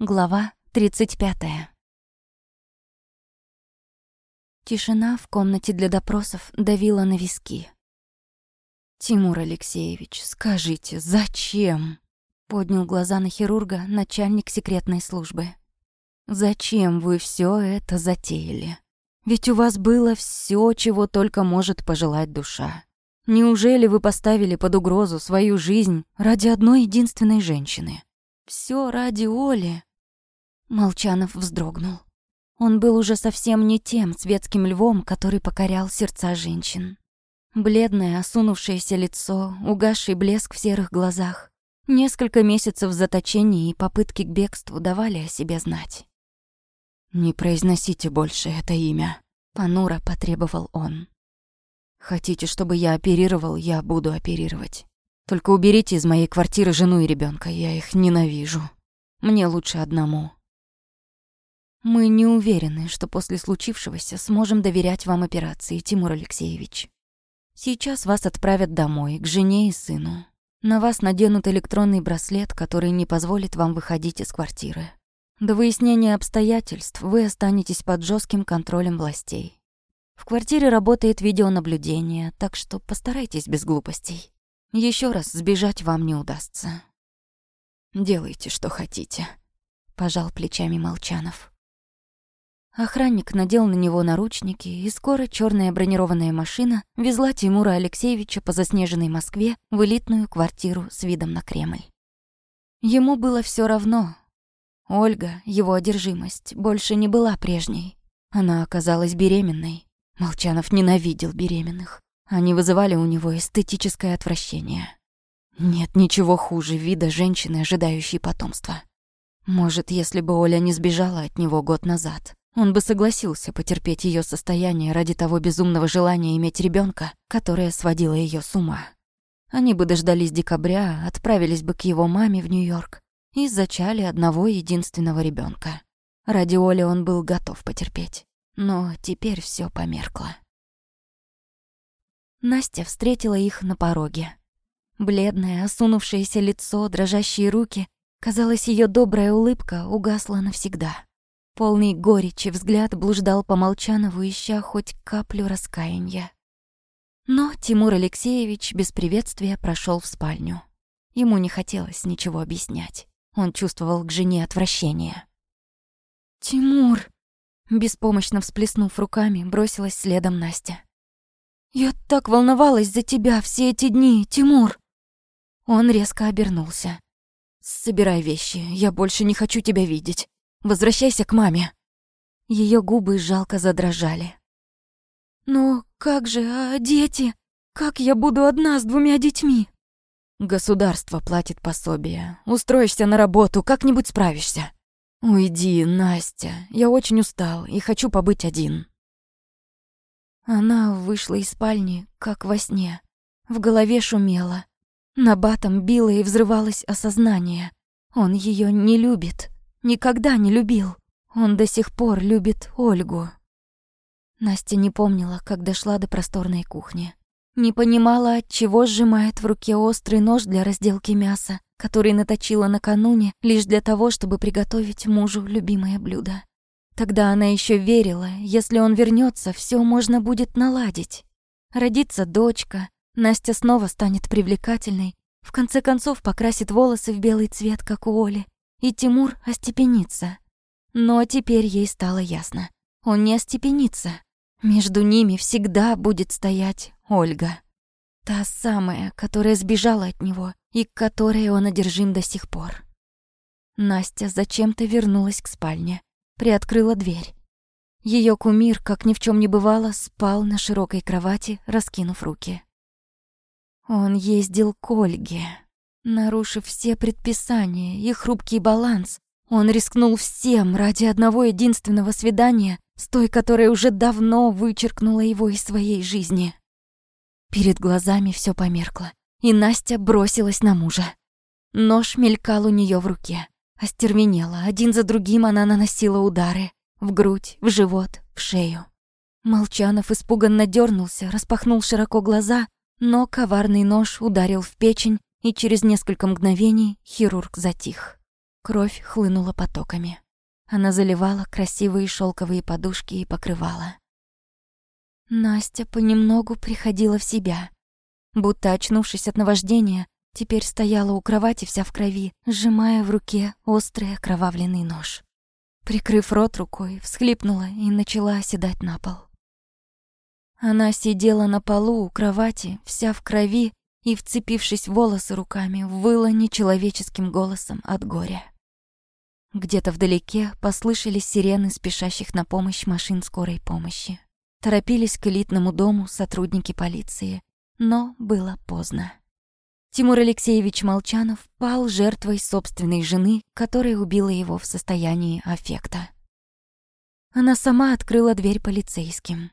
Глава 35. Тишина в комнате для допросов давила на виски. «Тимур Алексеевич, скажите, зачем?» Поднял глаза на хирурга начальник секретной службы. «Зачем вы все это затеяли? Ведь у вас было все, чего только может пожелать душа. Неужели вы поставили под угрозу свою жизнь ради одной единственной женщины? Все ради Оли?» Молчанов вздрогнул. Он был уже совсем не тем светским львом, который покорял сердца женщин. Бледное, осунувшееся лицо, угасший блеск в серых глазах. Несколько месяцев заточения и попытки к бегству давали о себе знать. «Не произносите больше это имя», — понуро потребовал он. «Хотите, чтобы я оперировал, я буду оперировать. Только уберите из моей квартиры жену и ребенка, я их ненавижу. Мне лучше одному». Мы не уверены, что после случившегося сможем доверять вам операции, Тимур Алексеевич. Сейчас вас отправят домой, к жене и сыну. На вас наденут электронный браслет, который не позволит вам выходить из квартиры. До выяснения обстоятельств вы останетесь под жестким контролем властей. В квартире работает видеонаблюдение, так что постарайтесь без глупостей. Еще раз сбежать вам не удастся. Делайте, что хотите, пожал плечами Молчанов. Охранник надел на него наручники, и скоро черная бронированная машина везла Тимура Алексеевича по заснеженной Москве в элитную квартиру с видом на Кремль. Ему было все равно. Ольга, его одержимость, больше не была прежней. Она оказалась беременной. Молчанов ненавидел беременных. Они вызывали у него эстетическое отвращение. Нет ничего хуже вида женщины, ожидающей потомства. Может, если бы Оля не сбежала от него год назад, он бы согласился потерпеть ее состояние ради того безумного желания иметь ребенка, которое сводило ее с ума. Они бы дождались декабря, отправились бы к его маме в Нью-Йорк и зачали одного единственного ребенка. Ради Оли он был готов потерпеть. Но теперь все померкло. Настя встретила их на пороге. Бледное, осунувшееся лицо, дрожащие руки. Казалось, ее добрая улыбка угасла навсегда. Полный горечи взгляд блуждал по Молчанову, ища хоть каплю раскаяния. Но Тимур Алексеевич без приветствия прошел в спальню. Ему не хотелось ничего объяснять. Он чувствовал к жене отвращение. «Тимур!» Беспомощно всплеснув руками, бросилась следом Настя. «Я так волновалась за тебя все эти дни, Тимур!» Он резко обернулся. «Собирай вещи, я больше не хочу тебя видеть. Возвращайся к маме». Ее губы жалко задрожали. «Но как же, а дети? Как я буду одна с двумя детьми?» «Государство платит пособие. Устроишься на работу, как-нибудь справишься». «Уйди, Настя. Я очень устал и хочу побыть один». Она вышла из спальни, как во сне. В голове шумело. На батом било и взрывалось осознание. Он ее не любит. Никогда не любил. Он до сих пор любит Ольгу. Настя не помнила, как дошла до просторной кухни. Не понимала, от чего сжимает в руке острый нож для разделки мяса, который наточила накануне лишь для того, чтобы приготовить мужу любимое блюдо. Тогда она еще верила, если он вернется, все можно будет наладить. Родится дочка, Настя снова станет привлекательной, в конце концов покрасит волосы в белый цвет, как у Оли, и Тимур остепенится. Но теперь ей стало ясно. Он не остепенится. Между ними всегда будет стоять Ольга. Та самая, которая сбежала от него и к которой он одержим до сих пор. Настя зачем-то вернулась к спальне, приоткрыла дверь. Ее кумир, как ни в чем не бывало, спал на широкой кровати, раскинув руки. Он ездил к Ольге. Нарушив все предписания и хрупкий баланс, он рискнул всем ради одного единственного свидания с той, которая уже давно вычеркнула его из своей жизни. Перед глазами все померкло, и Настя бросилась на мужа. Нож мелькал у нее в руке. Остервенела, один за другим она наносила удары. В грудь, в живот, в шею. Молчанов испуганно дернулся, распахнул широко глаза, но коварный нож ударил в печень и через несколько мгновений хирург затих. Кровь хлынула потоками. Она заливала красивые шелковые подушки и покрывала. Настя понемногу приходила в себя. Будто очнувшись от наваждения, теперь стояла у кровати вся в крови, сжимая в руке острый окровавленный нож. Прикрыв рот рукой, всхлипнула и начала оседать на пол. Она сидела на полу у кровати, вся в крови, и, вцепившись в волосы руками, выла нечеловеческим голосом от горя. Где-то вдалеке послышались сирены спешащих на помощь машин скорой помощи. Торопились к элитному дому сотрудники полиции, но было поздно. Тимур Алексеевич Молчанов пал жертвой собственной жены, которая убила его в состоянии аффекта. Она сама открыла дверь полицейским.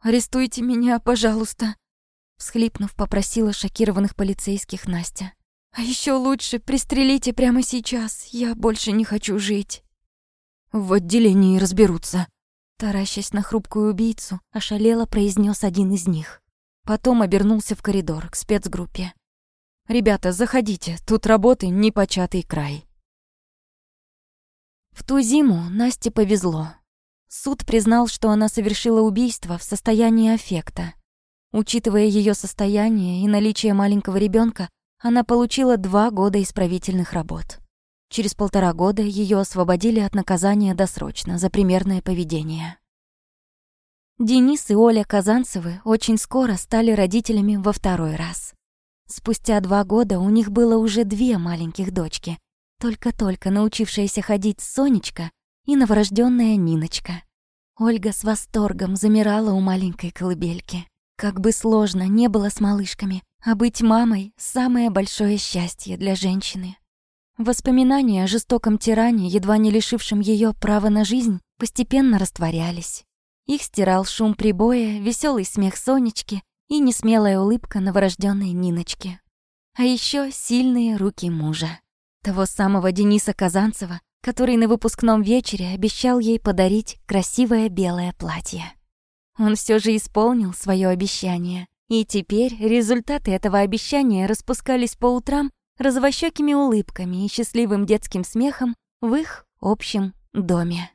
«Арестуйте меня, пожалуйста», — всхлипнув, попросила шокированных полицейских Настя. «А еще лучше пристрелите прямо сейчас, я больше не хочу жить». «В отделении разберутся», — таращась на хрупкую убийцу, ошалело произнес один из них. Потом обернулся в коридор к спецгруппе. «Ребята, заходите, тут работы непочатый край». В ту зиму Насте повезло. Суд признал, что она совершила убийство в состоянии аффекта. Учитывая ее состояние и наличие маленького ребенка, она получила два года исправительных работ. Через полтора года ее освободили от наказания досрочно за примерное поведение. Денис и Оля Казанцевы очень скоро стали родителями во второй раз. Спустя два года у них было уже две маленьких дочки, только-только научившаяся ходить Сонечка и новорожденная Ниночка. Ольга с восторгом замирала у маленькой колыбельки. Как бы сложно не было с малышками, а быть мамой — самое большое счастье для женщины. Воспоминания о жестоком тиране, едва не лишившем ее права на жизнь, постепенно растворялись. Их стирал шум прибоя, веселый смех Сонечки и несмелая улыбка новорожденной Ниночки. А еще сильные руки мужа. Того самого Дениса Казанцева, который на выпускном вечере обещал ей подарить красивое белое платье. Он все же исполнил свое обещание, и теперь результаты этого обещания распускались по утрам розовощёкими улыбками и счастливым детским смехом в их общем доме.